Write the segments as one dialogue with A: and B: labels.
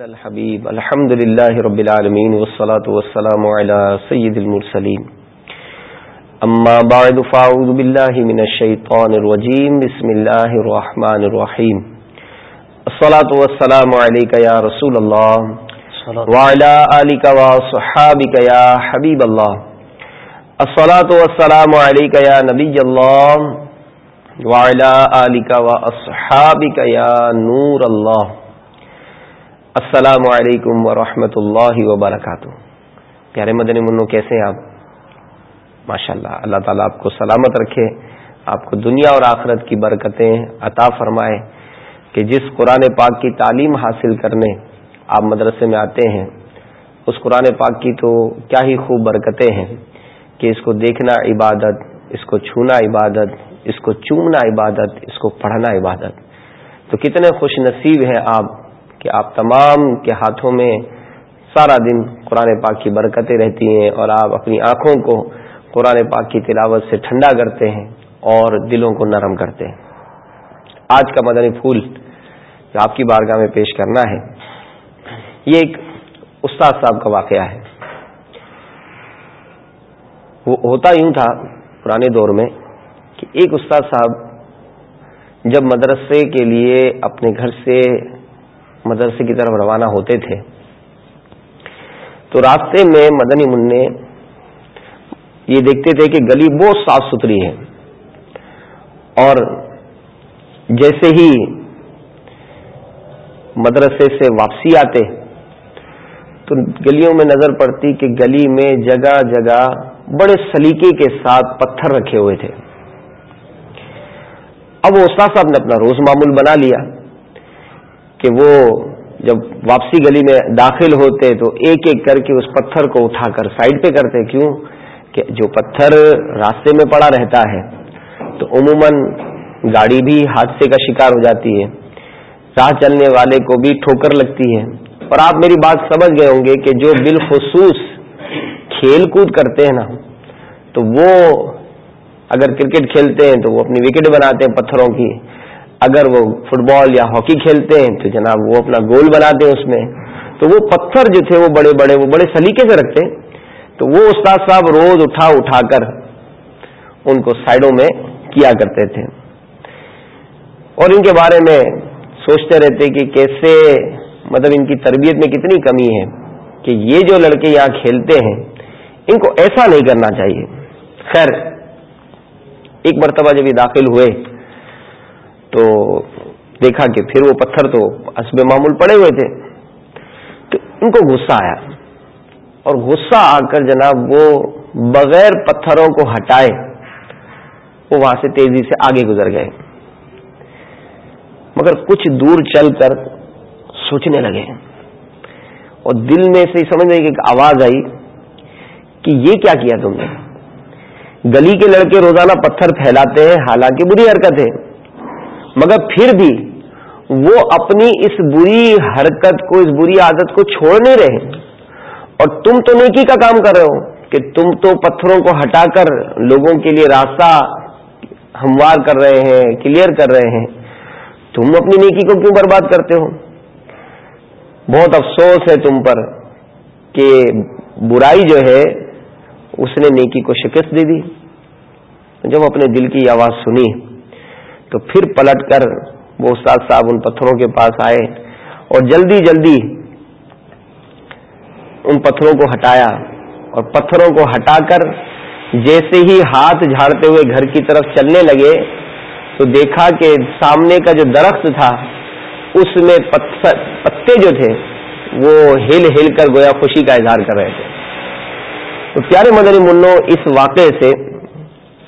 A: الحبیب الحمد للہ رب العالمین والصلاة والسلام على سید المرسلین اما بعد فاعوذ باللہ من الشیطان الرجیم بسم اللہ الرحمن الرحیم الصلاة والسلام علیکہ یا رسول اللہ وعلى آلک وصحابک یا حبیب اللہ الصلاة والسلام علیکہ یا نبی اللہ وعلى آلک واصحابک یا نور اللہ السلام علیکم ورحمۃ اللہ وبرکاتہ پیارے مدنی منو، کیسے ہیں آپ؟ ماشاء اللہ اللہ تعالیٰ آپ کو سلامت رکھے، آپ کو دنیا اور آخرت کی برکتیں عطا فرمائے کہ جس قرآن پاک کی تعلیم حاصل کرنے آپ مدرسے میں آتے ہیں، اس قرآن پاک کی تو کیا ہی خوب برکتیں ہیں کہ اس کو دیکھنا عبادت، اس کو چھونا عبادت اس کو چومنا عبادت، اس کو پڑھنا عبادت۔ تو کتنے خوش نصیب ہیں آپ کہ آپ تمام کے ہاتھوں میں سارا دن قرآن پاک کی برکتیں رہتی ہیں اور آپ اپنی آنکھوں کو قرآن پاک کی تلاوت سے ٹھنڈا کرتے ہیں اور دلوں کو نرم کرتے ہیں۔ آج کا مدنی پھول جو آپ کی بارگاہ میں پیش کرنا ہے، یہ ایک استاد صاحب کا واقعہ ہے۔ وہ ہوتا یوں تھا پرانے دور میں کہ ایک استاد صاحب جب مدرسے کے لیے اپنے گھر سے مدرسے کی طرف روانہ ہوتے تھے، تو راستے میں مدنی منع یہ دیکھتے تھے کہ گلی بہت صاف ستھری ہے۔ اور جیسے ہی مدرسے سے واپسی آتے، تو گلیوں میں نظر پڑتی کہ گلی میں جگہ جگہ بڑے سلیقے کے ساتھ پتھر رکھے ہوئے تھے۔ اب وہ استاد صاحب نے اپنا روز معمول بنا لیا کہ وہ جب واپسی گلی میں داخل ہوتے تو ایک ایک کر کے اس پتھر کو اٹھا کر سائڈ پہ کرتے۔ کیوں؟ کہ جو پتھر راستے میں پڑا رہتا ہے، تو عموماً گاڑی بھی حادثے کا شکار ہو جاتی ہے۔ راہ چلنے والے کو بھی ٹھوکر لگتی ہے۔ اور آپ میری بات سمجھ گئے ہوں گے کہ جو بالخصوص کھیل کود کرتے ہیں نا، تو وہ اگر کرکٹ کھیلتے ہیں تو وہ اپنی وکٹ بناتے ہیں پتھروں کی۔ اگر وہ فٹ بال یا ہاکی کھیلتے ہیں تو جناب وہ اپنا گول بناتے ہیں اس میں۔ تو وہ پتھر جو تھے وہ بڑے بڑے، وہ بڑے سلیقے سے رکھتے تو وہ استاد صاحب روز اٹھا اٹھا کر ان کو سائڈوں میں کیا کرتے تھے۔ اور ان کے بارے میں سوچتے رہتے کہ کیسے مطلب ان کی تربیت میں کتنی کمی ہے کہ یہ جو لڑکے یہاں کھیلتے ہیں، ان کو ایسا نہیں کرنا چاہیے۔ خیر ایک مرتبہ جب یہ داخل ہوئے تو دیکھا کہ پھر وہ پتھر تو اسب معمول پڑے ہوئے تھے۔ تو ان کو غصہ آیا۔ اور غصہ آ کر جناب وہ بغیر پتھروں کو ہٹائے وہ وہاں سے تیزی سے آگے گزر گئے۔ مگر کچھ دور چل کر سوچنے لگے۔ اور دل میں سے سمجھ کہ ایک آواز آئی کہ یہ کیا کیا تم نے؟ گلی کے لڑکے روزانہ پتھر پھیلاتے ہیں، حالانکہ بری حرکت ہے۔ مگر پھر بھی وہ اپنی اس بری حرکت کو، اس بری عادت کو چھوڑ نہیں رہے۔ اور تم تو نیکی کا کام کر رہے ہو کہ تم تو پتھروں کو ہٹا کر لوگوں کے لیے راستہ ہموار کر رہے ہیں کلیئر کر رہے ہیں۔ تم اپنی نیکی کو کیوں برباد کرتے ہو؟ بہت افسوس ہے تم پر کہ برائی جو ہے اس نے نیکی کو شکست دے دی۔ جب اپنے دل کی آواز سنی تو پھر پلٹ کر وہ استاد صاحب ان پتھروں کے پاس آئے اور جلدی جلدی ان پتھروں کو ہٹایا اور پتھروں کو ہٹا کر جیسے ہی ہاتھ جھاڑتے ہوئے گھر کی طرف چلنے لگے تو دیکھا کہ سامنے کا جو درخت تھا، اس میں پتے جو تھے، وہ ہل ہل کر گویا خوشی کا اظہار کر رہے تھے۔ تو پیارے مدنی منو، اس واقعے سے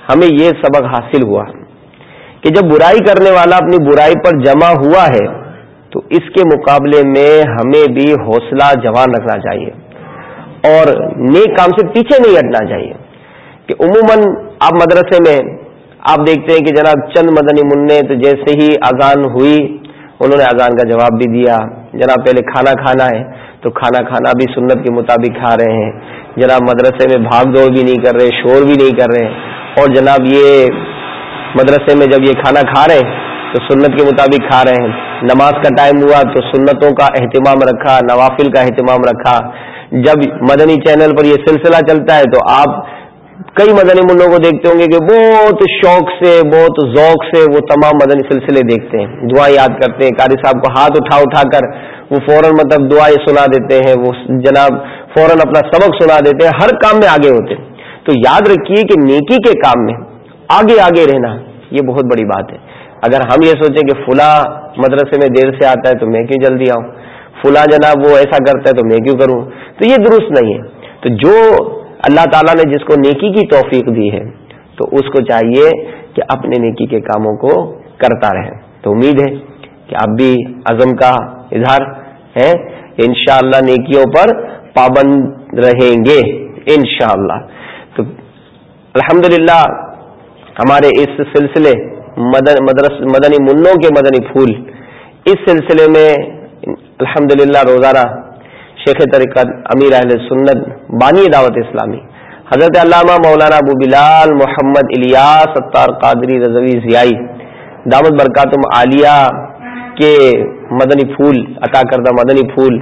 A: ہمیں یہ سبق حاصل ہوا کہ جب برائی کرنے والا اپنی برائی پر جمع ہوا ہے، تو اس کے مقابلے میں ہمیں بھی حوصلہ جوان رکھنا چاہیے اور نیک کام سے پیچھے نہیں ہٹنا چاہیے کہ عموماً آپ مدرسے میں آپ دیکھتے ہیں کہ جناب چند مدنی منع تو جیسے ہی اذان ہوئی، انہوں نے اذان کا جواب بھی دیا، جناب پہلے کھانا کھانا ہے۔ تو کھانا کھانا بھی سنت کے مطابق کھا رہے ہیں۔ جناب مدرسے میں بھاگ دوڑ بھی نہیں کر رہے، شور بھی نہیں کر رہے۔ اور جناب یہ مدرسے میں جب یہ کھانا کھا رہے ہیں تو سنت کے مطابق کھا رہے ہیں۔ نماز کا ٹائم ہوا تو سنتوں کا اہتمام رکھا، نوافل کا اہتمام رکھا۔ جب مدنی چینل پر یہ سلسلہ چلتا ہے تو آپ کئی مدنی منوں کو دیکھتے ہوں گے کہ بہت شوق سے، بہت ذوق سے وہ تمام مدنی سلسلے دیکھتے ہیں۔ دعا یاد کرتے ہیں۔ قاری صاحب کو ہاتھ اٹھا اٹھا کر وہ فوراً مطلب دعائیں سنا دیتے ہیں، وہ جناب فوراً اپنا سبق سنا دیتے ہیں، ہر کام میں آگے ہوتے ہیں۔ تو یاد رکھیے کہ نیکی کے کام میں آگے آگے رہنا یہ بہت بڑی بات ہے۔ اگر ہم یہ سوچیں کہ فلاں مدرسے میں دیر سے آتا ہے تو میں کیوں جلدی آؤں؟ فلاں جناب وہ ایسا کرتا ہے تو میں کیوں کروں؟ تو یہ درست نہیں ہے۔ تو جو اللہ تعالیٰ نے جس کو نیکی کی توفیق دی ہے، تو اس کو چاہیے کہ اپنے نیکی کے کاموں کو کرتا رہے۔ تو امید ہے کہ آپ بھی عزم کا اظہار ہے۔ ان شاء اللہ نیکیوں پر پابند رہیں گے۔ ان شاء اللہ تو الحمد ہمارے اس سلسلے مدرس مدنی منوں کے مدنی پھول اس سلسلے میں الحمد روزانہ شیخ طریقت امیر اہل سنت بانی دعوت اسلامی، حضرت علامہ مولانا ابو بلال محمد الیاس ستار قادری رضوی ضیائی، دعوت برکاتم عالیہ کے مدنی پھول، عطا کردہ مدنی پھول،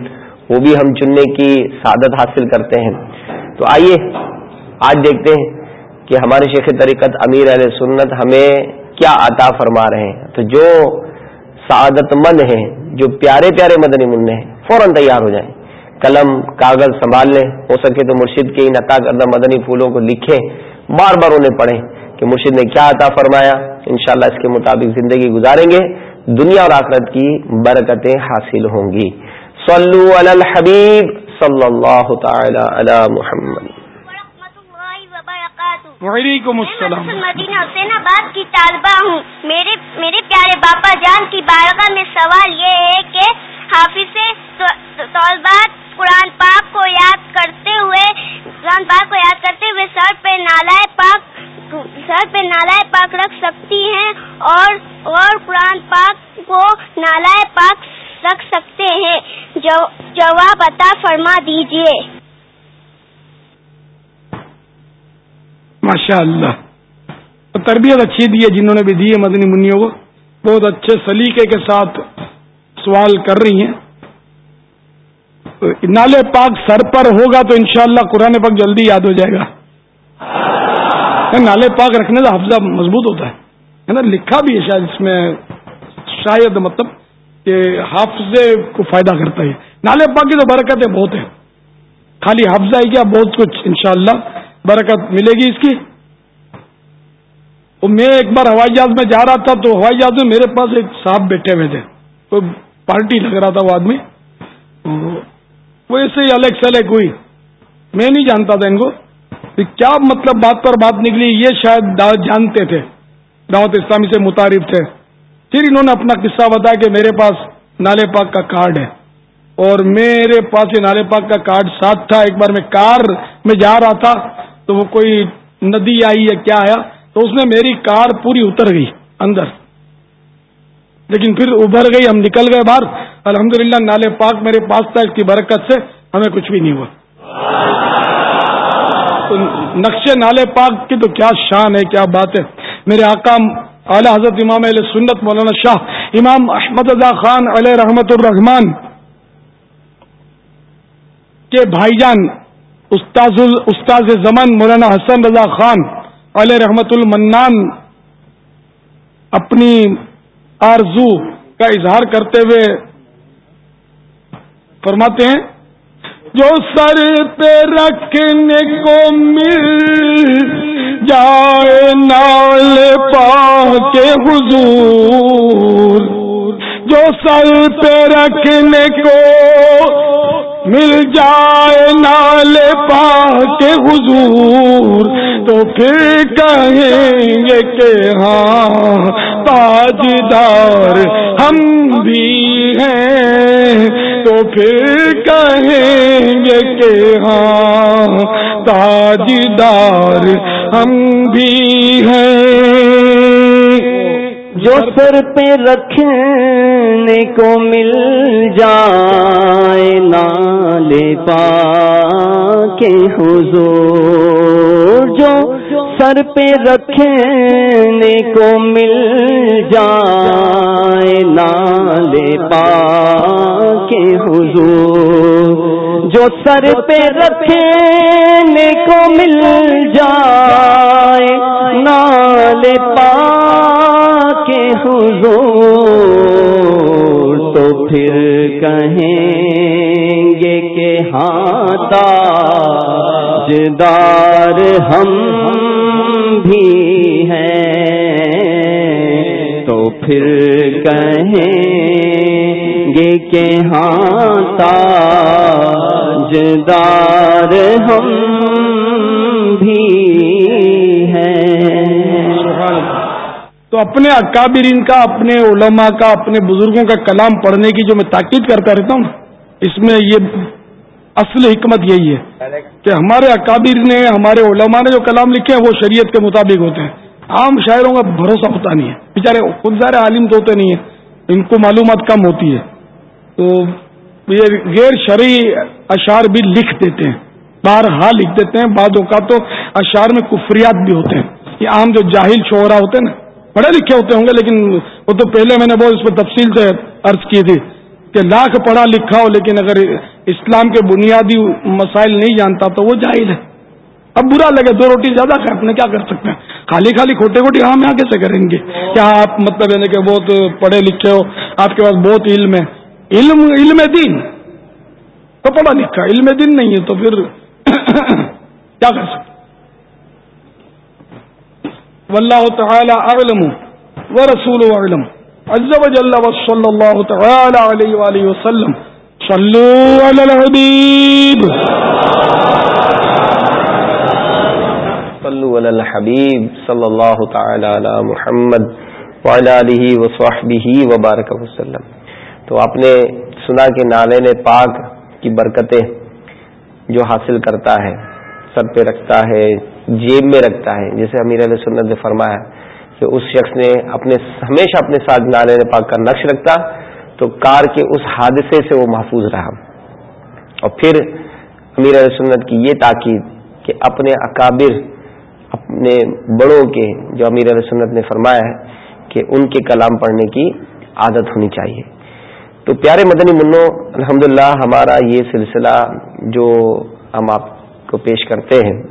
A: وہ بھی ہم چننے کی سعادت حاصل کرتے ہیں۔ تو آئیے، آج دیکھتے ہیں کہ ہمارے شیخ طریقت امیر اہل سنت ہمیں کیا عطا فرما رہے ہیں۔ تو جو سعادت مند ہیں، جو پیارے پیارے مدنی منع ہیں، فوراً تیار ہو جائیں۔ قلم، کاغذ سنبھال لیں۔ ہو سکے تو مرشد کے ان عطا کردہ مدنی پھولوں کو لکھیں۔ بار بار انہیں پڑھیں کہ مرشد نے کیا عطا فرمایا۔ انشاءاللہ اس کے مطابق زندگی گزاریں گے۔ دنیا اور آخرت کی برکتیں حاصل ہوں گی۔ صلو علی الحبیب صلی اللہ تعالی علی محمد۔
B: وعلیکم السلام۔
C: مدینہ حسین آباد کی طالبہ ہوں۔ میرے میرے پیارے باپا جان کی بارگاہ میں سوال یہ ہے کہ حافظ طالبات قرآن پاک کو یاد کرتے ہوئے، قرآن پاک کو یاد کرتے ہوئے سر پہ نالا پاک، سر پہ نالا پاک رکھ سکتی ہیں اور اور قرآن پاک کو نالا پاک رکھ سکتے ہیں۔ جواب عطا فرما دیجیے
B: ماشاء اللہ تربیت اچھی دی ہے جنہوں نے بھی دی ہے مدنی منیوں کو۔ بہت اچھے سلیقے کے ساتھ سوال کر رہی ہیں۔ نالے پاک سر پر ہوگا تو انشاءاللہ قرآن پاک جلدی یاد ہو جائے گا۔ نالے پاک رکھنے سے حفظہ مضبوط ہوتا ہے۔ نا؟ لکھا بھی ہے شاید اس میں شاید مطلب کہ حافظے کو فائدہ کرتا ہے۔ نالے پاک کی تو برکتیں بہت ہیں۔ خالی حفظہ ہی کیا؟ بہت کچھ۔ انشاءاللہ برکت ملے گی اس کی۔ میں ایک بار ہوائی جہاز میں جا رہا تھا تو ہوائی جہاز میں میرے پاس ایک صاحب بیٹھے ہوئے تھے۔ کوئی پارٹی لگ رہا تھا وہ آدمی۔ وہ ایسے ہی الگ سلیک ہوئی۔ میں نہیں جانتا تھا ان کو۔ کیا مطلب بات پر بات نکلی، یہ شاید دعوت جانتے تھے۔ دعوت اسلامی سے متعارف تھے۔ پھر انہوں نے اپنا قصہ بتایا کہ میرے پاس نالے پاک کا کارڈ ہے۔ اور میرے پاس یہ نالے پاک کا کارڈ ساتھ تھا۔ ایک بار میں کار میں جا رہا تھا، تو وہ کوئی ندی آئی یا کیا آیا، تو اس میں میری کار پوری اتر گئی اندر۔ لیکن پھر ابھر گئی، ہم نکل گئے باہر۔ الحمدللہ نالے پاک میرے پاس تھا، اس کی برکت سے۔ ہمیں کچھ بھی نہیں ہوا۔ تو نقشے نالے پاک کی تو کیا شان ہے، کیا بات ہے۔ میرے آقا اعلی حضرت امام علیہ سنت مولانا شاہ امام احمد رضا خان علیہ رحمت الرحمان کے بھائی جان استاذ استاذ زمن مولانا حسن رضا خان علیہ رحمت المنان اپنی آرزو کا اظہار کرتے ہوئے فرماتے ہیں جو سر پہ رکھنے کو مل جائے نال پا کے حضور، جو سر پہ رکھنے کو مل جائے نال پا کے حضور، تو پھر کہیں گے کہ ہاں تاجدار ہم بھی ہیں۔ پھر کہیں گے کہ ہاں تاجدار ہم بھی ہیں۔
A: جو سر پہ رکھنے کو مل جائے، نالے پا کے حضور، جو سر پہ رکھنے کو مل جائے نالے
D: پا کے حضور۔ جو سر پہ رکھنے کو مل جائے نال پا کے حضور۔ تو پھر کہیں گے کہ ہاں تاجدار ہم بھی ہیں تو پھر کہیں گے کہ ہاں تاجدار ہم بھی ہیں۔
B: تو اپنے اکابرین کا، اپنے علماء کا، اپنے بزرگوں کا کلام پڑھنے کی جو میں تاکید کرتا رہتا ہوں، اس میں یہ اصل حکمت یہی ہے کہ ہمارے اکابر نے، ہمارے علماء نے جو کلام لکھے ہیں، وہ شریعت کے مطابق ہوتے ہیں۔ عام شاعروں کا بھروسہ ہوتا نہیں ہے۔ بیچارے خود ظاہر عالم تو ہوتے نہیں ہیں۔ ان کو معلومات کم ہوتی ہے۔ تو یہ غیر شرعی اشعار بھی لکھ دیتے ہیں۔ بارہا لکھ دیتے ہیں۔ بعد اوقات تو اشعار میں کفریات بھی ہوتے ہیں۔ یہ عام جو جاہل شعرا ہوتے ہیں نا پڑھے لکھے ہوتے ہوں گے، لیکن وہ تو پہلے میں نے بہت اس پہ تفصیل سے عرض کی تھی کہ لاکھ پڑھا لکھا ہو، لیکن اگر اسلام کے بنیادی مسائل نہیں جانتا تو وہ جاہل ہے۔ اب برا لگے دو روٹی زیادہ کھائے اپنے کیا کر سکتے ہیں؟ خالی خالی کھوٹے کھوٹے ہم یہاں کیسے کریں گے؟ کیا آپ مطلب یعنی کہ بہت پڑھے لکھے ہو؟ آپ کے پاس بہت علم ہے۔ علم علم دین۔ تو پڑھا لکھا، علم دین نہیں ہے تو پھر کیا کر سکتے؟ واللہ تعالی اعلم ورسول اعلم۔ عز وجل وصلی اللہ تعالی علیہ وآلہ وسلم۔ صلو علی الحبیب
A: صلو علی الحبیب صلی اللہ تعالی علی محمد وعلی آلہ وصحبہ وبارک وسلم. تو آپ نے سنا کہ نالین پاک کی برکتیں جو حاصل کرتا ہے، سر پہ رکھتا ہے، جیب میں رکھتا ہے۔ جیسے امیر علیہ سنت نے فرمایا کہ اس شخص نے اپنے، ہمیشہ اپنے ساتھ نالے پاک کا نقش رکھتا تو کار کے اس حادثے سے وہ محفوظ رہا۔ اور پھر امیر سنت کی یہ تاکید کہ اپنے اکابر، اپنے بڑوں کے، جو امیر سنت نے فرمایا ہے کہ ان کے کلام پڑھنے کی عادت ہونی چاہیے۔ تو پیارے مدنی منو الحمدللہ ہمارا یہ سلسلہ جو ہم آپ کو پیش کرتے ہیں،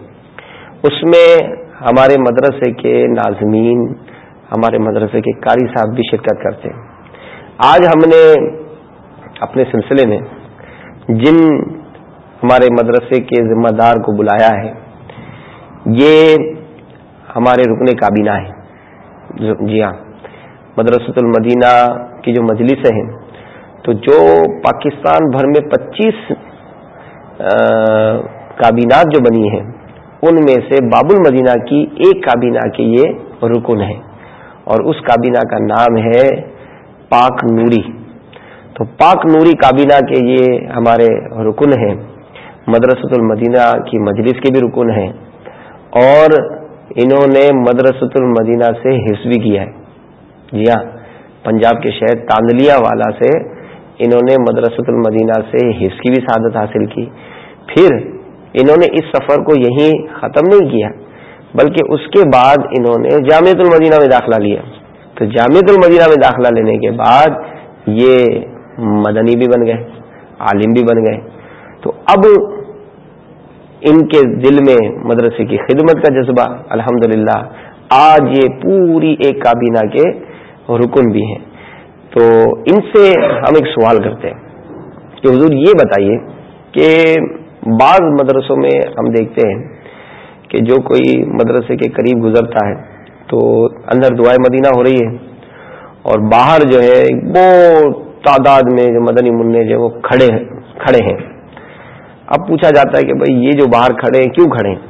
A: اس میں ہمارے مدرسے کے ناظمین، ہمارے مدرسے کے قاری صاحب بھی شرکت کرتے ہیں۔ آج ہم نے اپنے سلسلے میں جن ہمارے مدرسے کے ذمہ دار کو بلایا ہے، یہ ہمارے رکن کابینہ ہیں۔ جی ہاں مدرسۃ المدینہ کی جو مجلس ہیں، تو جو پاکستان بھر میں پچیس کابینات جو بنی ہیں، ان میں سے باب المدینہ کی ایک کابینہ کے یہ رکن ہے اور اس کابینہ کا نام ہے پاک نوری۔ تو پاک نوری کابینہ کے یہ ہمارے رکن ہیں۔ مدرسۃ المدینہ کی مجلس کے بھی رکن ہیں۔ اور انہوں نے مدرسۃ المدینہ سے حص بھی کیا ہے۔ جی ہاں پنجاب کے شہر تاندلیا والا سے انہوں نے مدرسۃ المدینہ سے حص کی بھی سعادت حاصل کی۔ پھر انہوں نے اس سفر کو یہیں ختم نہیں کیا، بلکہ اس کے بعد انہوں نے جامعت المدینہ میں داخلہ لیا۔ تو جامعت المدینہ میں داخلہ لینے کے بعد یہ مدنی بھی بن گئے، عالم بھی بن گئے۔ تو اب ان کے دل میں مدرسے کی خدمت کا جذبہ الحمد آج یہ پوری ایک کابینہ کے رکن بھی ہیں۔ تو ان سے ہم ایک سوال کرتے ہیں کہ حضور یہ بتائیے کہ بعض مدرسوں میں ہم دیکھتے ہیں کہ جو کوئی مدرسے کے قریب گزرتا ہے تو اندر دعائیں مدینہ ہو رہی ہے اور باہر جو ہے وہ تعداد میں جو مدنی منع جو وہ کھڑے ہیں کھڑے ہیں۔ اب پوچھا جاتا ہے کہ بھائی یہ جو باہر کھڑے ہیں، کیوں کھڑے ہیں؟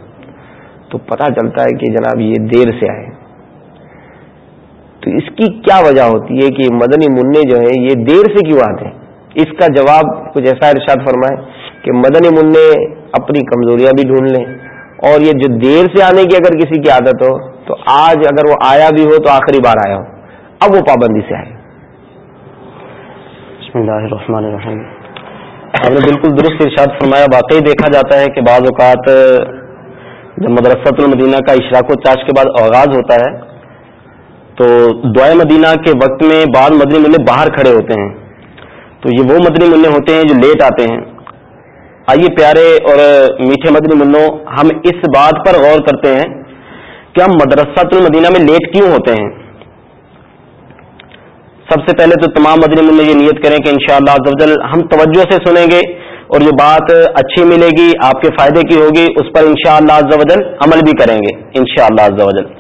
A: تو پتہ چلتا ہے کہ جناب یہ دیر سے آئے تو اس کی کیا وجہ ہوتی ہے کہ مدنی منع جو ہے یہ دیر سے کیوں آتے ہیں؟ اس کا جواب کچھ ایسا ارشاد فرمائے کہ مدنی منع اپنی کمزوریاں بھی ڈھونڈ لیں اور یہ جو دیر سے آنے کی اگر کسی کی عادت ہو تو آج اگر وہ آیا بھی ہو تو آخری بار آیا ہو۔ اب وہ پابندی سے آئے۔
D: بسم اللہ الرحمن الرحیم۔ آپ نے بالکل درست ارشاد فرمایا۔ واقعی دیکھا جاتا ہے کہ بعض اوقات، جب مدرسۃ المدینہ کا اشراق و چاش کے بعد آغاز ہوتا ہے، تو دعائیں مدینہ کے وقت میں بعض مدنی منع باہر کھڑے ہوتے ہیں۔ تو یہ وہ مدنی منع ہوتے ہیں جو لیٹ آتے ہیں۔ آئیے پیارے اور میٹھے مدنی منوں، ہم اس بات پر غور کرتے ہیں۔ کہ ہم مدرسہ المدینہ میں لیٹ کیوں ہوتے ہیں؟ سب سے پہلے تو تمام مدنی منع یہ نیت کریں کہ انشاءاللہ شاء اللہ ہم توجہ سے سنیں گے اور جو بات اچھی ملے گی، آپ کے فائدے کی ہوگی، اس پر انشاءاللہ شاء اللہ عمل بھی کریں گے، انشاءاللہ شاء اللہ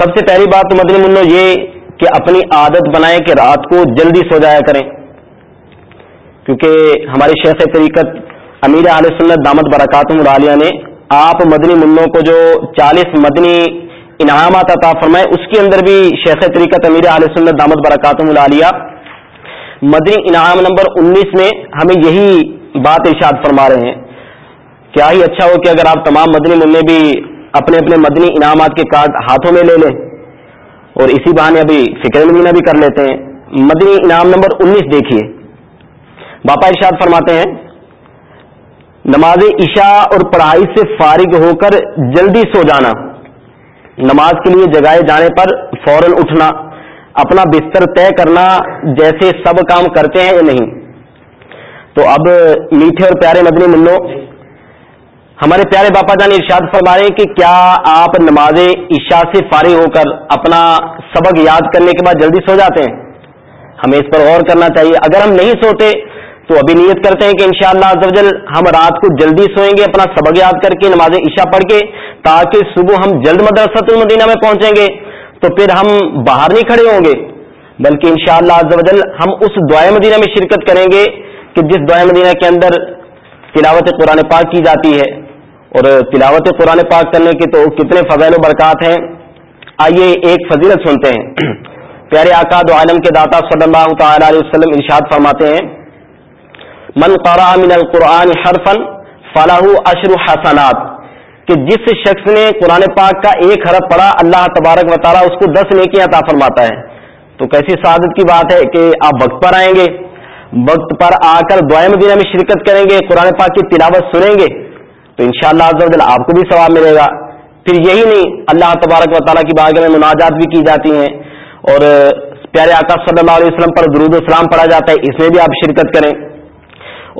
D: سب سے پہلی بات تو مدنی منو یہ کہ اپنی عادت بنائیں کہ رات کو جلدی سو جایا کریں۔ کیونکہ ہماری شیخ طریقت امیر علیہ سنت دامت برکات العالیہ نے آپ مدنی منوں کو جو چالیس مدنی انعامات عطا فرمائے، اس کے اندر بھی شیخ طریقت امیر علیہ سنت دامت برکاتم العالیہ۔ مدنی انعام نمبر انیس میں ہمیں یہی بات ارشاد فرما رہے ہیں۔ کیا ہی اچھا ہو کہ اگر آپ تمام مدنی منع بھی اپنے اپنے مدنی انعامات کے کارڈ ہاتھوں میں لے لیں۔ اور اسی بہانے ابھی فکر مدینہ بھی کر لیتے ہیں۔ مدنی انعام نمبر انیس دیکھیے۔ باپا ارشاد فرماتے ہیں نماز عشاء اور پڑھائی سے فارغ ہو کر جلدی سو جانا، نماز کے لیے جگائے جانے پر فوراً اٹھنا، اپنا بستر طے کرنا جیسے سب کام کرتے ہیں یا نہیں۔ تو اب میٹھے اور پیارے مدنی منو، ہمارے پیارے باپا جان ارشاد فرما رہے ہیں کہ کیا آپ نماز عشاء سے فارغ ہو کر اپنا سبق یاد کرنے کے بعد جلدی سو جاتے ہیں؟ ہمیں اس پر غور کرنا چاہیے۔ اگر ہم نہیں سوتے تو ابھی نیت کرتے ہیں کہ انشاءاللہ شاء اللہ ہم رات کو جلدی سوئیں گے، اپنا سبق یاد کر کے، نماز عشاء پڑھ کے، تاکہ صبح ہم جلد مدرسۃ المدینہ میں پہنچیں گے۔ تو پھر ہم باہر نہیں کھڑے ہوں گے، بلکہ انشاءاللہ شاء اللہ ہم اس دعائیں مدینہ میں شرکت کریں گے کہ جس دعائیں مدینہ کے اندر تلاوت قرآن پاک کی جاتی ہے۔ اور تلاوت قرآن پاک کرنے کے تو کتنے فضائل و برکات ہیں۔ آئیے ایک فضیلت سنتے ہیں۔ پیارے آقا دو عالم کے داتا صلی اللہ تعالی علیہ وسلم ارشاد فرماتے ہیں۔ من قرا من القرآن حرفن فلاح اشر حسنات، کہ جس شخص نے قرآن پاک کا ایک حرف پڑھا، اللہ تبارک و تعالیٰ اس کو دس نیکیاں عطا فرماتا ہے۔ تو کیسی سعادت کی بات ہے کہ آپ وقت پر آئیں گے، وقت پر آ کر دعائیں مدینہ میں شرکت کریں گے، قرآن پاک کی تلاوت سنیں گے، تو ان شاء اللہ آپ کو بھی ثواب ملے گا۔ پھر یہی نہیں، اللہ تبارک و تعالیٰ کی باغ میں مناجات بھی کی جاتی ہیں۔ اور پیارے آقا صلی اللہ علیہ وسلم پر درود السلام پڑھا جاتا ہے، اس میں بھی آپ شرکت کریں۔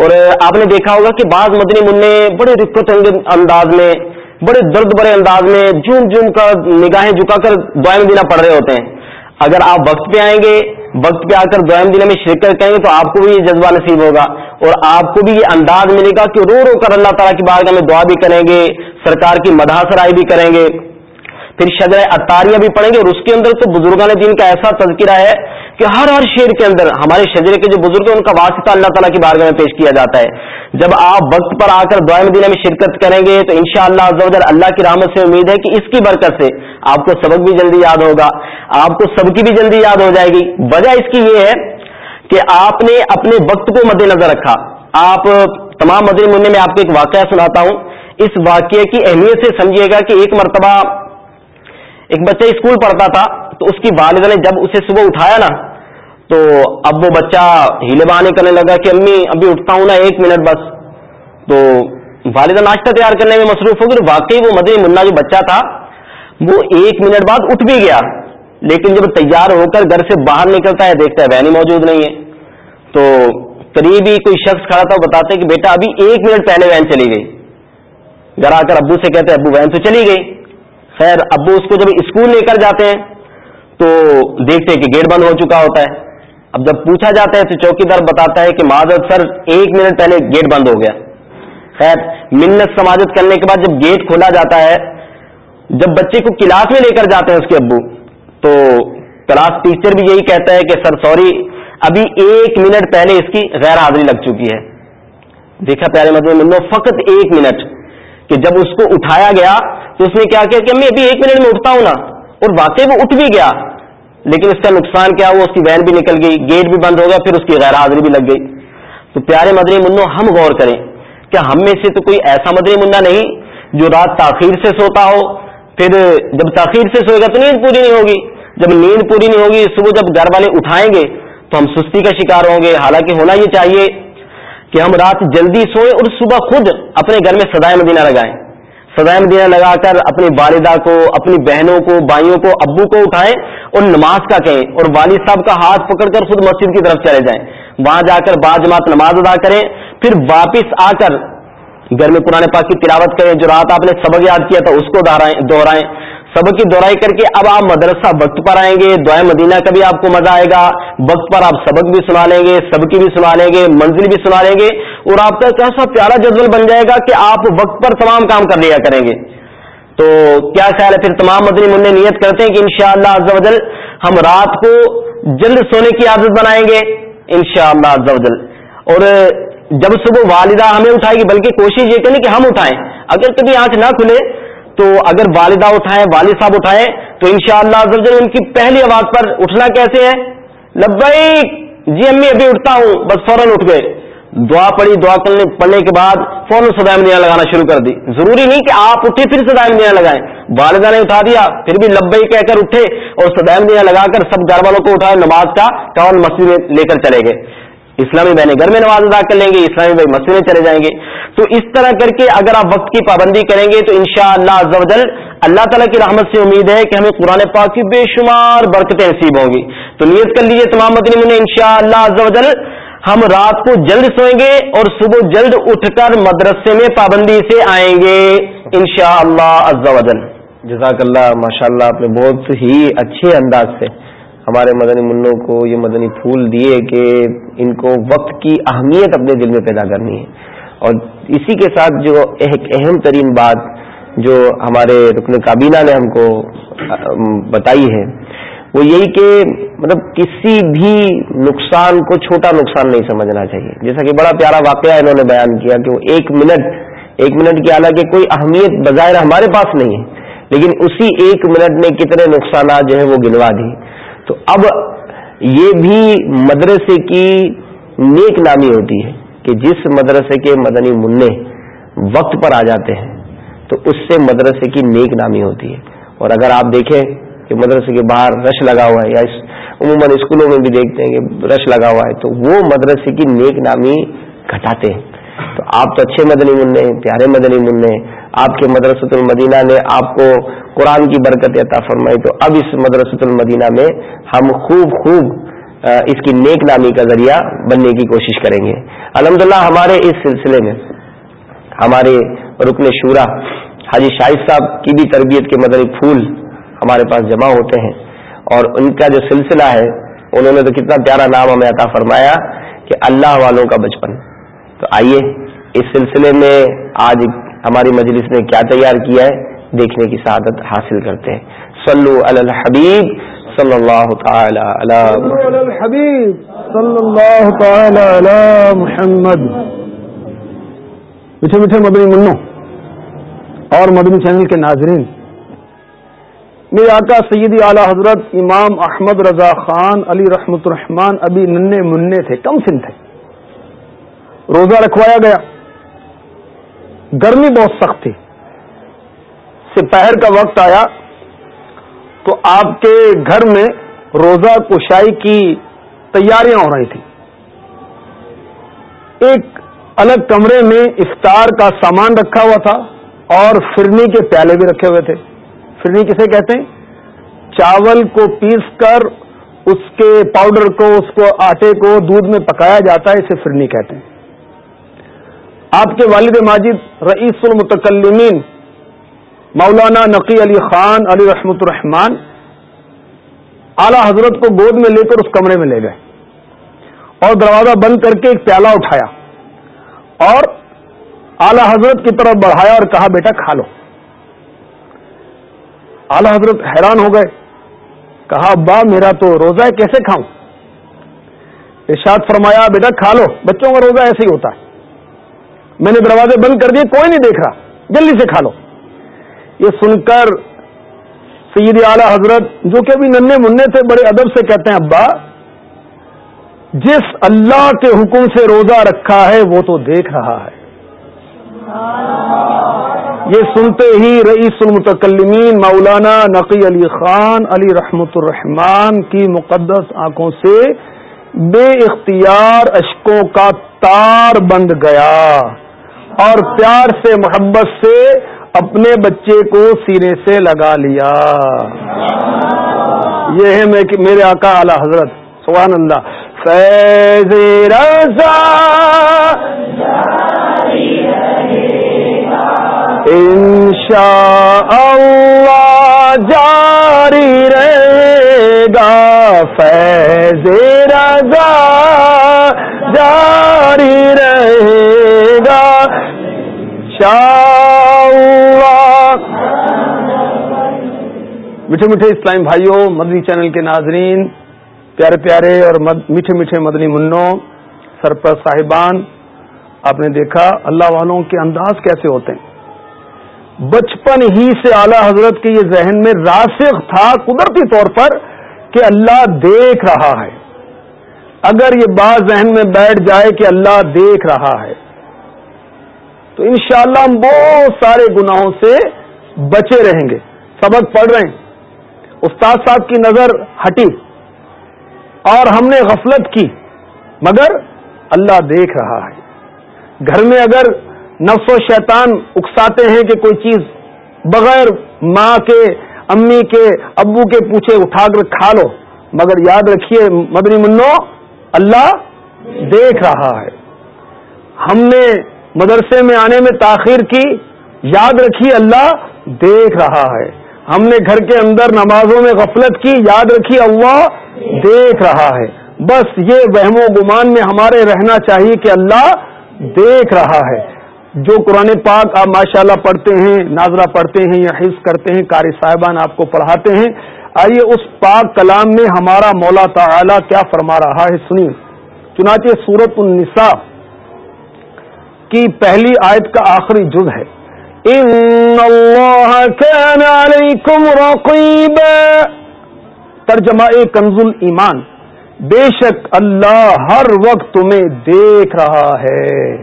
D: اور آپ نے دیکھا ہوگا کہ بعض مدنی منع بڑے رکت انداز میں، بڑے درد بڑے انداز میں جھوم جھوم کر نگاہیں جھکا کر دعائیں دینا پڑھ رہے ہوتے ہیں۔ اگر آپ وقت پہ آئیں گے، وقت پہ آ کر دعائیں دینے میں شرکت کریں گے تو آپ کو بھی یہ جذبہ نصیب ہوگا۔ اور آپ کو بھی یہ انداز ملے گا کہ رو رو کر اللہ تعالیٰ کی بارگاہ میں دعا بھی کریں گے، سرکار کی مدح بھی کریں گے۔ پھر شجر اتاریاں بھی پڑھیں گے اور اس کے اندر تو بزرگان دین کا ایسا تذکرہ ہے کہ ہر ہر شیر کے اندر ہمارے شجرے کے جو بزرگ ہیں، ان کا واسطہ اللہ تعالیٰ کی بارگاہ میں پیش کیا جاتا ہے۔ جب آپ وقت پر آ کر دعائیں مدینہ میں شرکت کریں گے تو ان شاء اللہ اللہ کی رحمت سے امید ہے کہ اس کی برکت سے آپ کو سبق بھی جلدی یاد ہوگا۔ آپ کو سب کی بھی جلدی یاد ہو جائے گی۔ وجہ اس کی یہ ہے کہ آپ نے اپنے وقت کو مد نظر رکھا۔ آپ تمام مدر منع میں آپ کو ایک واقعہ سناتا ہوں۔ اس واقعے کی اہمیت سے سمجھیے گا کہ ایک مرتبہ ایک بچہ اسکول پڑھتا تھا تو اس کی والدہ نے جب اسے صبح اٹھایا نا، تو اب وہ بچہ ہیلے بہانے کرنے لگا کہ امی، ابھی اٹھتا ہوں نا ایک منٹ بس۔ تو والدہ ناشتہ تیار کرنے میں مصروف ہو گئی واقعی وہ مدنی منا جو بچہ تھا، وہ ایک منٹ بعد اٹھ بھی گیا۔ لیکن جب تیار ہو کر گھر سے باہر نکلتا ہے، دیکھتا ہے وین موجود نہیں ہے۔ تو قریبی کوئی شخص کھڑا تھا، وہ بتاتے کہ بیٹا، ابھی ایک منٹ پہلے وین چلی گئی۔ گھر آ کر ابو سے کہتے ابو وین تو چلی گئی۔ خیر ابو اس کو جب اسکول لے کر جاتے ہیں، تو دیکھتے کہ گیٹ بند ہو چکا ہوتا ہے۔ اب جب پوچھا جاتا ہے تو چوکی دار بتاتا ہے کہ معذرت، سر، ایک منٹ پہلے گیٹ بند ہو گیا۔ خیر، منت سماجت کرنے کے بعد جب گیٹ کھولا جاتا ہے، جب بچے کو کلاس میں لے کر جاتے ہیں اس کے ابو، تو کلاس ٹیچر بھی یہی کہتا ہے کہ، سر، سوری، ابھی ایک منٹ پہلے اس کی غیر حاضری لگ چکی ہے۔ دیکھا پیارے مطلب منو، فقط ایک منٹ کہ جب اس کو اٹھایا گیا تو اس نے کیا کیا کہ امی ابھی ایک منٹ میں اٹھتا ہوں نا۔ اور واقعی وہ اٹھ بھی گیا۔ لیکن اس کا نقصان کیا ہوا؟ اس کی وین بھی نکل گئی، گیٹ بھی بند ہو گیا، پھر اس کی غیر حاضری بھی لگ گئی۔ تو پیارے مدنی منو، ہم غور کریں کیا ہم میں سے تو کوئی ایسا مدنی منا نہیں جو رات تاخیر سے سوتا ہو، پھر جب تاخیر سے سوئے گا تو نیند پوری نہیں ہوگی۔ جب نیند پوری نہیں ہوگی، صبح جب گھر والے اٹھائیں گے تو ہم سستی کا شکار ہوں گے۔ حالانکہ ہونا یہ چاہیے کہ ہم رات جلدی سوئیں اور صبح خود اپنے گھر میں سدائے مدینہ لگائیں۔ سدائے مدینہ لگا کر اپنی والدہ کو، اپنی بہنوں کو بھائیوں کو، ابو کو اٹھائیں اور نماز کا کہیں اور والد صاحب کا ہاتھ پکڑ کر خود مسجد کی طرف چلے جائیں۔ وہاں جا کر با جماعت نماز ادا کریں۔ پھر واپس آ کر گھر میں قرآن پاک کی تلاوت کریں۔ جو رات آپ نے سبق یاد کیا تھا، اس کو دوہرائیں سبق کی دوہرائی کر کے اب آپ مدرسہ وقت پر آئیں گے دعائیں مدینہ کا بھی آپ کو مزہ آئے گا۔ وقت پر آپ سبق بھی سنا لیں گے سبق بھی سنا لیں گے، منزل بھی سنا لیں گے۔ اور آپ کا ایسا پیارا جدول بن جائے گا کہ آپ وقت پر تمام کام کر لیا کریں گے۔ تو کیا خیال ہے؟ پھر تمام مدنی منع نیت کرتے ہیں کہ انشاءاللہ شاء اللہ ہم رات کو جلد سونے کی عادت بنائیں گے۔ انشاءاللہ شاء اللہ اور جب صبح والدہ ہمیں اٹھائے گی، بلکہ کوشش یہ کریں کہ ہم اٹھائیں۔ اگر کبھی آنکھ نہ کھلے تو اگر والدہ اٹھائیں، والد صاحب اٹھائیں، تو انشاءاللہ شاء اللہ ان کی پہلی آواز پر اٹھنا کیسے ہے؟ لبئی جی امی، ابھی اٹھتا ہوں، بس فوراً اٹھ گئے۔ دعا پڑھی، دعا کرنے پڑھنے کے بعد فوراً سدائے مدینہ لگانا شروع کر دی۔ ضروری نہیں کہ آپ اٹھے پھر سدائے مدینہ لگائیں۔ والدہ نے اٹھا دیا، پھر بھی لبئی کہہ کر اٹھے اور سدائے مدینہ لگا کر سب گھر والوں کو اٹھائے، نماز کا ٹاؤن مسجد میں لے کر چلے گئے۔ اسلامی بہنیں گھر میں نماز ادا کر لیں گے، اسلامی بھائی مسجد میں چلے جائیں گے۔ تو اس طرح کر کے اگر آپ وقت کی پابندی کریں گے تو انشاء اللہ اللہ تعالیٰ کی رحمت سے امید ہے کہ ہمیں قرآن پاک کی بے شمار برکتیں نصیب ہوں گی۔ تو نیت کر لیجیے تمام مدنی میں ان شاء اللہ ہم رات کو جلد سوئیں گے اور صبح جلد اٹھ کر مدرسے میں پابندی سے آئیں گے ان شاء اللہ
A: جزاک اللہ ماشاء اللہ آپ نے بہت ہی اچھے انداز سے ہمارے مدنی منوں کو یہ مدنی پھول دیے کہ ان کو وقت کی اہمیت اپنے دل میں پیدا کرنی ہے۔ اور اسی کے ساتھ جو ایک اہم ترین بات جو ہمارے رکن کابینہ نے ہم کو بتائی ہے، وہ یہی کہ مطلب کسی بھی نقصان کو چھوٹا نقصان نہیں سمجھنا چاہیے۔ جیسا کہ بڑا پیارا واقعہ انہوں نے بیان کیا کہ وہ ایک منٹ ایک منٹ کی حالانکہ کوئی اہمیت بظاہر ہمارے پاس نہیں ہے، لیکن اسی ایک منٹ نے کتنے نقصانات جو ہے وہ گنوا دی۔ تو اب یہ بھی مدرسے کی نیک نامی ہوتی ہے کہ جس مدرسے کے مدنی منع وقت پر آ جاتے ہیں، تو اس سے مدرسے کی نیک نامی ہوتی ہے۔ اور اگر آپ دیکھیں کہ مدرسے کے باہر رش لگا ہوا ہے، یا عموماً اسکولوں میں بھی دیکھتے ہیں کہ رش لگا ہوا ہے، تو وہ مدرسے کی نیک نامی گھٹاتے ہیں۔ تو آپ تو اچھے مدنی منع پیارے مدنی منع ہیں آپ کے مدرسۃ المدینہ نے آپ کو قرآن کی برکت عطا فرمائی، تو اب اس مدرسۃ المدینہ میں ہم خوب خوب اس کی نیک نامی کا ذریعہ بننے کی کوشش کریں گے۔ الحمدللہ، ہمارے اس سلسلے میں ہمارے رکن شورا حاجی شاہد صاحب کی بھی تربیت کے مدنی پھول ہمارے پاس جمع ہوتے ہیں اور ان کا جو سلسلہ ہے، انہوں نے تو کتنا پیارا نام ہمیں عطا فرمایا کہ اللہ والوں کا بچپن۔ تو آئیے، اس سلسلے میں آج ہماری مجلس نے کیا تیار کیا ہے؟ دیکھنے کی سعادت حاصل کرتے ہیں۔ صلو علی الحبیب صلی اللہ تعالی علی
B: الحبیب صلی اللہ تعالی علی محمد۔ میٹھے میٹھے مدنی منو اور مدنی چینل کے ناظرین، میرے آقا سیدی اعلی حضرت امام احمد رضا خان علی رحمت الرحمان ابھی ننے منع تھے، کم سن تھے۔ روزہ رکھوایا گیا۔ گرمی بہت سخت تھی۔ سپہر کا وقت آیا تو آپ کے گھر میں روزہ کشائی کی تیاریاں ہو رہی تھی ایک الگ کمرے میں افطار کا سامان رکھا ہوا تھا اور فرنی کے پیالے بھی رکھے ہوئے تھے۔ فرنی کسے کہتے ہیں؟ چاول کو پیس کر اس کے پاؤڈر کو، اس کو آٹے کو دودھ میں پکایا جاتا ہے، اسے فرنی کہتے ہیں۔ آپ کے والد ماجد رئیس المتکلمین مولانا نقی علی خان علی رحمت الرحمان اعلی حضرت کو گود میں لے کر اس کمرے میں لے گئے اور دروازہ بند کر کے ایک پیالہ اٹھایا اور اعلی حضرت کی طرف بڑھایا اور کہا، بیٹا، کھا لو۔ اعلی حضرت حیران ہو گئے۔ کہا، ابا، میرا تو روزہ ہے، کیسے کھاؤں؟ ارشاد فرمایا، بیٹا، کھا لو۔ بچوں کا روزہ ایسے ہی ہوتا ہے۔ میں نے دروازے بند کر دیے، کوئی نہیں دیکھ رہا۔ جلدی سے کھا لو۔ یہ سن کر سید اعلی حضرت، جو کہ ابھی ننے منع تھے، بڑے ادب سے کہتے ہیں، ابا، جس اللہ کے حکم سے روزہ رکھا ہے، وہ تو دیکھ رہا ہے۔ یہ سنتے ہی رئیس المتکلمین مولانا نقی علی خان، علی رحمت الرحمان کی مقدس آنکھوں سے بے اختیار اشکوں کا تار بند گیا۔ اور پیار سے، محبت سے اپنے بچے کو سینے سے لگا لیا۔ یہ ہے میرے آقا اعلی حضرت۔ سبحان اللہ۔ فیض رضا انشاء اللہ جاری رہے گا۔ فیض رضا جاری میٹھے میٹھے اسلام بھائیوں، مدنی چینل کے ناظرین، پیارے پیارے اور میٹھے میٹھے مدنی منوں سرپر صاحبان، آپ نے دیکھا اللہ والوں کے انداز کیسے ہوتے ہیں۔ بچپن ہی سے اعلی حضرت کے یہ ذہن میں راسخ تھا قدرتی طور پر کہ اللہ دیکھ رہا ہے۔ اگر یہ بات ذہن میں بیٹھ جائے کہ اللہ دیکھ رہا ہے تو انشاءاللہ ہم بہت سارے گناہوں سے بچے رہیں گے۔ سبق پڑھ رہے ہیں۔ استاد صاحب کی نظر ہٹی اور ہم نے غفلت کی، مگر اللہ دیکھ رہا ہے۔ گھر میں اگر نفس و شیطان اکساتے ہیں کہ کوئی چیز بغیر ماں کے، امی کے، ابو کے پوچھے اٹھا کر کھا لو، مگر یاد رکھیے مدنی منو، اللہ دیکھ رہا ہے۔ ہم نے مدرسے میں آنے میں تاخیر کی، یاد رکھی اللہ، دیکھ رہا ہے۔ ہم نے گھر کے اندر نمازوں میں غفلت کی، یاد رکھی اللہ، دیکھ رہا ہے۔ بس یہ وہم و گمان میں ہمارے رہنا چاہیے کہ اللہ دیکھ رہا ہے۔ جو قرآن پاک آپ ماشاء اللہ پڑھتے ہیں ناظرہ پڑھتے ہیں یا حص کرتے ہیں، قاری صاحبان آپ کو پڑھاتے ہیں، آئیے اس پاک کلام میں ہمارا مولا تعالی کیا فرما رہا ہے سنیے۔ چنانچہ سورت النساء۔ کی پہلی آیت کا آخری جز ہے۔ ان اللہ كان علیکم رقیبا ترجمہ کنز ایمان بے شک اللہ ہر وقت تمہیں دیکھ رہا ہے۔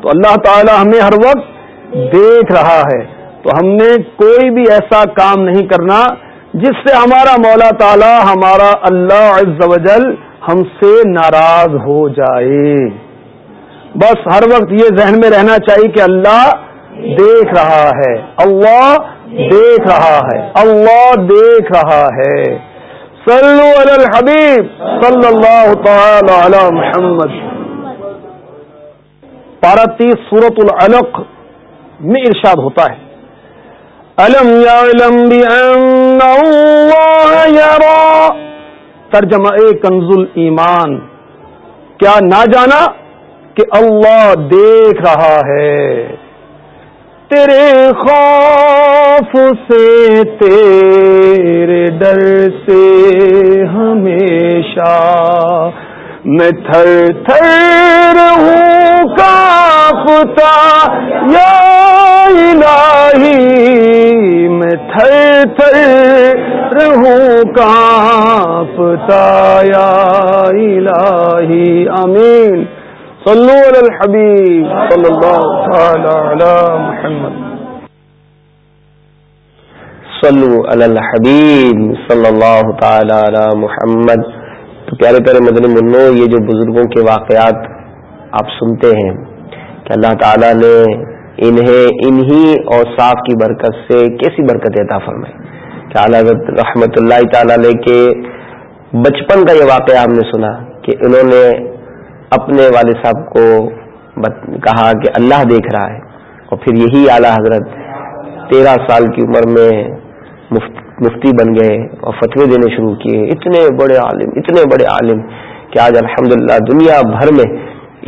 B: تو اللہ تعالی ہمیں ہر وقت دیکھ رہا ہے۔ تو ہم نے کوئی بھی ایسا کام نہیں کرنا جس سے ہمارا مولا تعالی، ہمارا اللہ عز و جل ہم سے ناراض ہو جائے۔ بس ہر وقت یہ ذہن میں رہنا چاہیے کہ اللہ دیکھ رہا ہے۔ اللہ دیکھ رہا ہے۔ اللہ دیکھ رہا ہے۔ صلو علی الحبیب صلی اللہ تعالی علی محمد۔ پارا تیس سورت العلق میں ارشاد ہوتا ہے۔ علم ترجمہ کنز ایمان کیا نہ جانا؟ کہ اللہ دیکھ رہا ہے۔ تیرے خوف سے، تیرے ڈر سے ہمیشہ میں تھر تھر ہوں کافتا یا الہی، میں تھر تھر ہوں کافتا یا الہی امین صلو علی الحبیب صلی اللہ تعالی علی محمد.
A: صلو علی الحبیب صلی اللہ تعالی علی محمد. تو پیارے پیارے مدنی منو، یہ جو بزرگوں کے واقعات آپ سنتے ہیں، کہ اللہ تعالی نے انہیں انہی اور صاف کی برکت سے کیسی برکت عطا فرمائی کہ اعلیٰ رحمت اللہ تعالی علیہ کے بچپن کا یہ واقعہ ہم نے سنا کہ انہوں نے اپنے والد صاحب کو کہا کہ اللہ دیکھ رہا ہے اور پھر یہی اعلیٰ حضرت تیرہ سال کی عمر میں مفتی بن گئے اور فتوے دینے شروع کیے۔ اتنے بڑے عالم اتنے بڑے عالم کہ آج الحمد دنیا بھر میں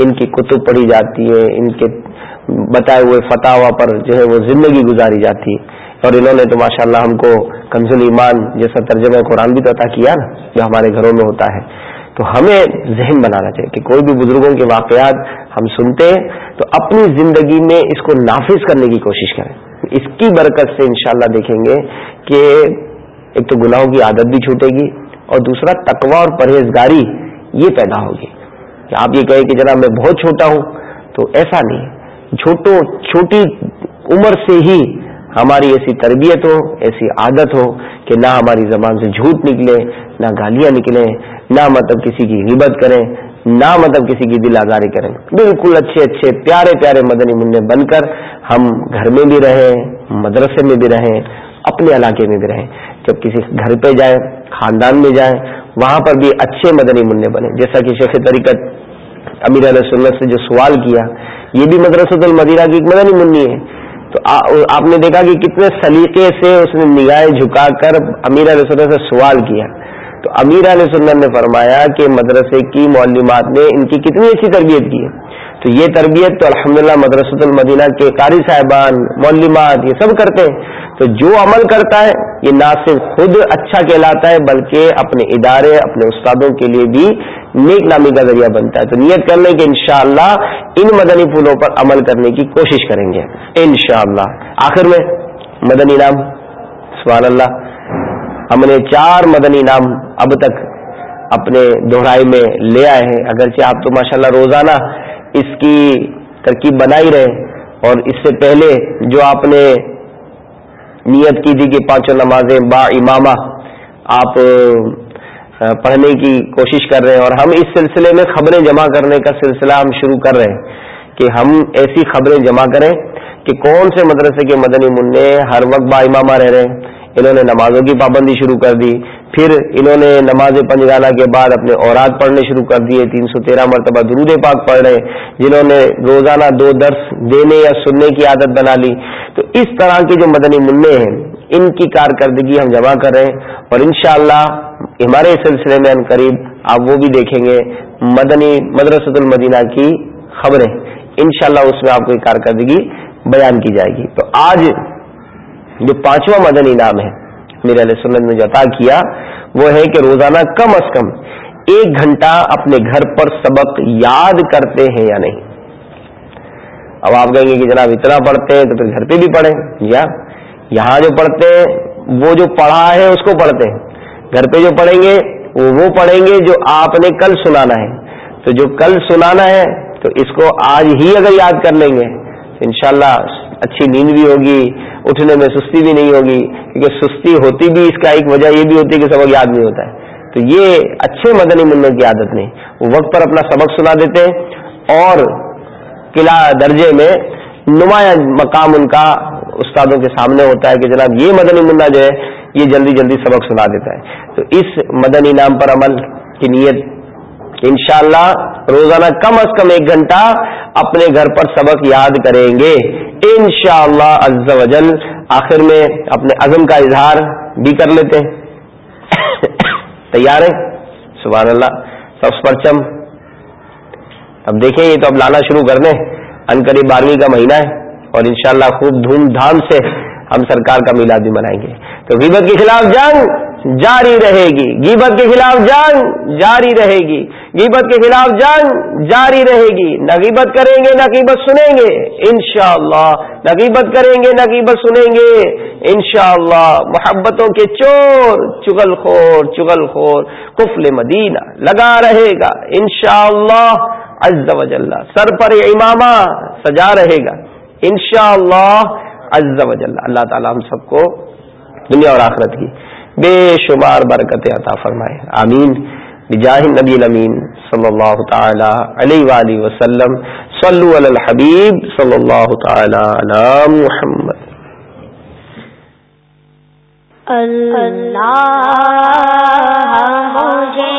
A: ان کی کتب پڑھی جاتی ہے ان کے بتائے ہوئے فتح پر جو ہے وہ زندگی گزاری جاتی ہے۔ اور انہوں نے تو ماشاء اللہ ہم کو کنزل ایمان جیسا ترجمہ قرآن بھی تو عطا کیا نا، جو ہمارے گھروں میں ہوتا ہے۔ تو ہمیں ذہن بنانا چاہیے کہ کوئی بھی بزرگوں کے واقعات ہم سنتے ہیں، تو اپنی زندگی میں اس کو نافذ کرنے کی کوشش کریں۔ اس کی برکت سے انشاءاللہ دیکھیں گے کہ ایک تو گناہوں کی عادت بھی چھوٹے گی اور دوسرا تقوا اور پرہیزگاری یہ پیدا ہوگی۔ کہ آپ یہ کہیں کہ جناب میں بہت چھوٹا ہوں، تو ایسا نہیں۔ چھوٹو چھوٹی عمر سے ہی ہماری ایسی تربیت ہو، ایسی عادت ہو کہ نہ ہماری زبان سے جھوٹ نکلے، نہ گالیاں نکلیں نہ مطلب کسی کی غیبت کریں، نہ مطلب کسی کی دل آزاری کریں۔ بالکل اچھے اچھے پیارے پیارے مدنی منع بن کر ہم گھر میں بھی رہیں، مدرسے میں بھی رہیں، اپنے علاقے میں بھی رہیں۔ جب کسی گھر پہ جائیں، خاندان میں جائیں، وہاں پر بھی اچھے مدنی منع بنے۔ جیسا کہ شیخ طریقت امیر علیہ سنت سے جو سوال کیا، یہ بھی مدرسۃ المدینہ کی ایک مدنی منی ہے۔ تو آپ نے دیکھا کہ کتنے سلیقے سے اس نے نگاہیں جھکا کر امیر علیہ سنت سے سوال کیا۔ تو امیر علیہ سنت نے فرمایا کہ مدرسے کی معلومات نے ان کی کتنی اچھی تربیت کی ہے۔ تو یہ تربیت تو الحمدللہ للہ مدرسۃ المدینہ کے قاری صاحبان، معلمات یہ سب کرتے ہیں۔ تو جو عمل کرتا ہے، یہ نہ صرف خود اچھا کہلاتا ہے، بلکہ اپنے ادارے، اپنے استادوں کے لیے بھی نیک نامی کا ذریعہ بنتا ہے۔ تو نیت کر لیں کہ انشاءاللہ ان مدنی پھولوں پر عمل کرنے کی کوشش کریں گے۔ انشاءاللہ۔ آخر میں مدنی نام، سبحان اللہ۔ ہم نے چار مدنی نام اب تک اپنے دوہرائی میں لے آئے ہیں۔ اگرچہ آپ تو ماشاءاللہ روزانہ اس کی ترکیب بنائی رہے اور اس سے پہلے جو آپ نے نیت کی تھی کہ پانچوں نمازیں با امامہ آپ پڑھنے کی کوشش کر رہے ہیں اور ہم اس سلسلے میں خبریں جمع کرنے کا سلسلہ ہم شروع کر رہے ہیں کہ ہم ایسی خبریں جمع کریں کہ کون سے مدرسے کے مدنی منع ہر وقت با امامہ رہ رہے ہیں۔ انہوں نے نمازوں کی پابندی شروع کر دی۔ پھر انہوں نے نماز پنجگانہ کے بعد اپنے اوراد پڑھنے شروع کر دیے۔ تین سو تیرہ مرتبہ درود پاک پڑھ رہے۔ جنہوں نے روزانہ دو درس دینے یا سننے کی عادت بنا لی۔ تو اس طرح کے جو مدنی منع ہیں، ان کی کارکردگی ہم جمع کر رہے ہیں۔ اور انشاءاللہ ہمارے سلسلے میں ان قریب آپ وہ بھی دیکھیں گے۔ مدنی مدرسۃ المدینہ کی خبریں۔ انشاءاللہ اس میں آپ کو کارکردگی بیان کی جائے گی۔ تو آج جو پانچواں مدنی نام ہے میرے علیہ سنت نے جو عطا کیا، وہ ہے کہ روزانہ کم از کم ایک گھنٹہ اپنے گھر پر سبق یاد کرتے ہیں یا نہیں۔ اب آپ کہیں گے کہ جناب اتنا پڑھتے ہیں تو پھر گھر پہ بھی پڑھیں، یا یہاں جو پڑھتے ہیں، وہ جو پڑھا ہے اس کو پڑھتے ہیں۔ گھر پہ جو پڑھیں گے وہ پڑھیں گے جو آپ نے کل سنانا ہے۔ تو جو کل سنانا ہے، تو اس کو آج ہی اگر یاد کر لیں گے، تو انشاءاللہ اچھی نیند بھی ہوگی، اٹھنے میں سستی بھی نہیں ہوگی، کیونکہ سستی ہوتی بھی اس کا ایک وجہ یہ بھی ہوتی ہے کہ سبق یاد نہیں ہوتا ہے۔ تو یہ اچھے مدنی منع کی عادت نہیں۔ وہ وقت پر اپنا سبق سنا دیتے ہیں اور قلعہ درجے میں نمایاں مقام ان کا استادوں کے سامنے ہوتا ہے کہ جناب یہ مدنی منا جو ہے، یہ جلدی جلدی سبق سنا دیتا ہے۔ تو اس مدنی نام پر عمل کی نیت انشاءاللہ روزانہ کم از کم ایک گھنٹہ اپنے گھر پر سبق یاد کریں گے۔ انشاءاللہ شاء اللہ آخر میں اپنے عزم کا اظہار بھی کر لیتے ہیں۔ تیار ہے سبحان اللہ سب پرچم۔ اب دیکھیں، یہ تو اب لانا شروع کر دیں۔ ان قریب بارہویں کا مہینہ ہے اور انشاءاللہ خوب دھوم دھام سے ہم سرکار کا میلاد بھی منائیں گے۔ تو غیبت کے خلاف جنگ! جاری رہے گی۔ گیبت کے خلاف جنگ جاری رہے گی۔ گیبت کے خلاف جنگ جاری رہے گی۔ نہ غیبت کریں گے، نہ غیبت سنیں گے۔ انشاءاللہ، نہ غیبت کریں گے، نہ غیبت سنیں گے۔ انشاءاللہ، محبتوں کے چور چگل خور چگل خور، کفل مدینہ لگا رہے گا۔ انشاءاللہ شاء اللہ سر پر امامہ سجا رہے گا۔ انشاءاللہ شاء اللہ اللہ تعالی ہم سب کو دنیا اور آخرت کی بے شمار برکت عطا فرمائے۔ آمین۔ بجاہ نبی الامین صلی اللہ تعالی علیہ وآلہ وسلم۔ صلو علی الحبیب صلی اللہ تعالی علی محمد۔ اللہ مجھے